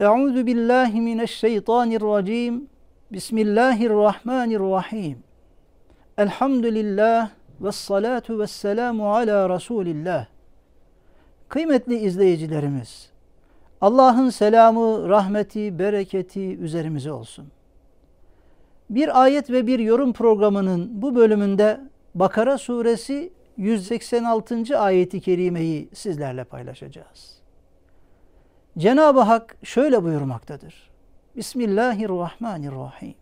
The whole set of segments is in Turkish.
Euzu billahi mineşşeytanirracim. Bismillahirrahmanirrahim. Elhamdülillah ve salatu ve selamu ala Resulillah. Kıymetli izleyicilerimiz, Allah'ın selamı, rahmeti, bereketi üzerimize olsun. Bir ayet ve bir yorum programının bu bölümünde Bakara suresi 186. ayeti kerimeyi sizlerle paylaşacağız. Cenab-ı Hak şöyle buyurmaktadır. Bismillahirrahmanirrahim.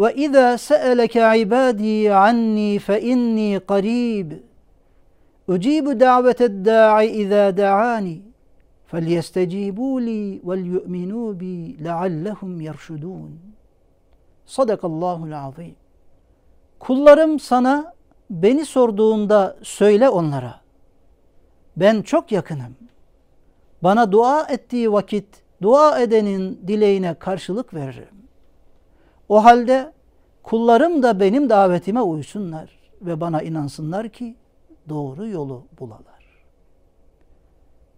Ve izâ se'eleke ibâdî anni fe inni qarîb. Ucibu daveted da'i izâ da'ani. فَلْيَسْتَجِيبُوا لِي وَلْيُؤْمِنُوا بِي لَعَلَّهُمْ يَرْشُدُونَ Sadakallahul azim. Kullarım sana beni sorduğunda söyle onlara. Ben çok yakınım. Bana dua ettiği vakit dua edenin dileğine karşılık veririm. O halde kullarım da benim davetime uysunlar ve bana inansınlar ki doğru yolu bulalar.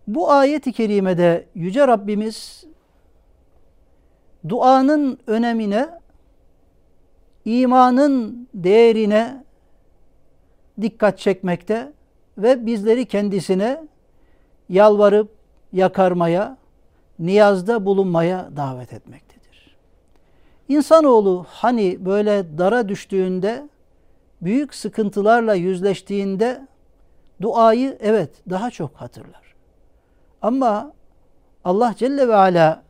Bu ayet-i kerimede Yüce Rabbimiz duanın önemine, imanın değerine dikkat çekmekte ve bizleri kendisine yalvarıp yakarmaya, niyazda bulunmaya davet etmektedir. İnsanoğlu hani böyle dara düştüğünde, büyük sıkıntılarla yüzleştiğinde duayı evet daha çok hatırlar. Ama Allah Celle ve Ala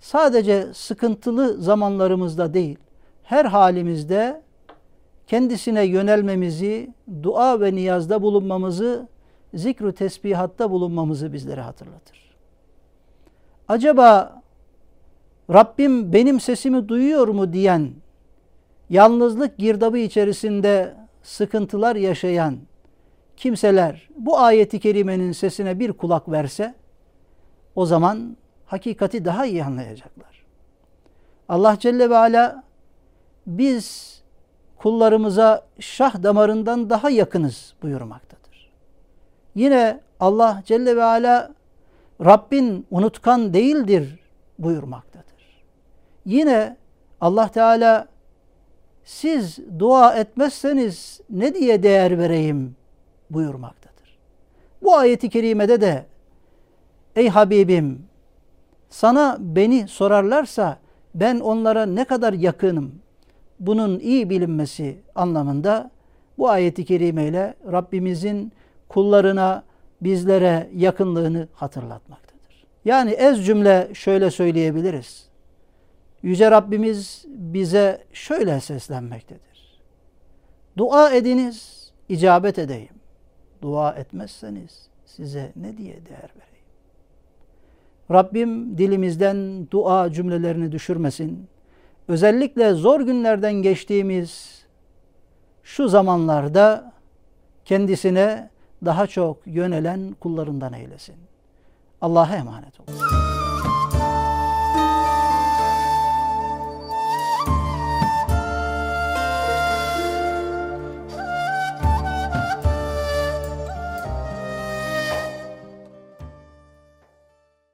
sadece sıkıntılı zamanlarımızda değil, her halimizde kendisine yönelmemizi, dua ve niyazda bulunmamızı, zikru tesbihatta bulunmamızı bizlere hatırlatır. Acaba Rabbim benim sesimi duyuyor mu diyen, yalnızlık girdabı içerisinde sıkıntılar yaşayan kimseler bu ayeti kerimenin sesine bir kulak verse, o zaman hakikati daha iyi anlayacaklar. Allah Celle ve Ala biz kullarımıza şah damarından daha yakınız buyurmaktadır. Yine Allah Celle ve Ala Rabbin unutkan değildir buyurmaktadır. Yine Allah Teala siz dua etmezseniz ne diye değer vereyim buyurmaktadır. Bu ayeti kerimede de Ey Habibim sana beni sorarlarsa ben onlara ne kadar yakınım bunun iyi bilinmesi anlamında bu ayeti kerimeyle Rabbimizin kullarına bizlere yakınlığını hatırlatmaktadır. Yani ez cümle şöyle söyleyebiliriz. Yüce Rabbimiz bize şöyle seslenmektedir. Dua ediniz, icabet edeyim. Dua etmezseniz size ne diye değer vereyim? Rabbim dilimizden dua cümlelerini düşürmesin. Özellikle zor günlerden geçtiğimiz şu zamanlarda kendisine daha çok yönelen kullarından eylesin. Allah'a emanet olun.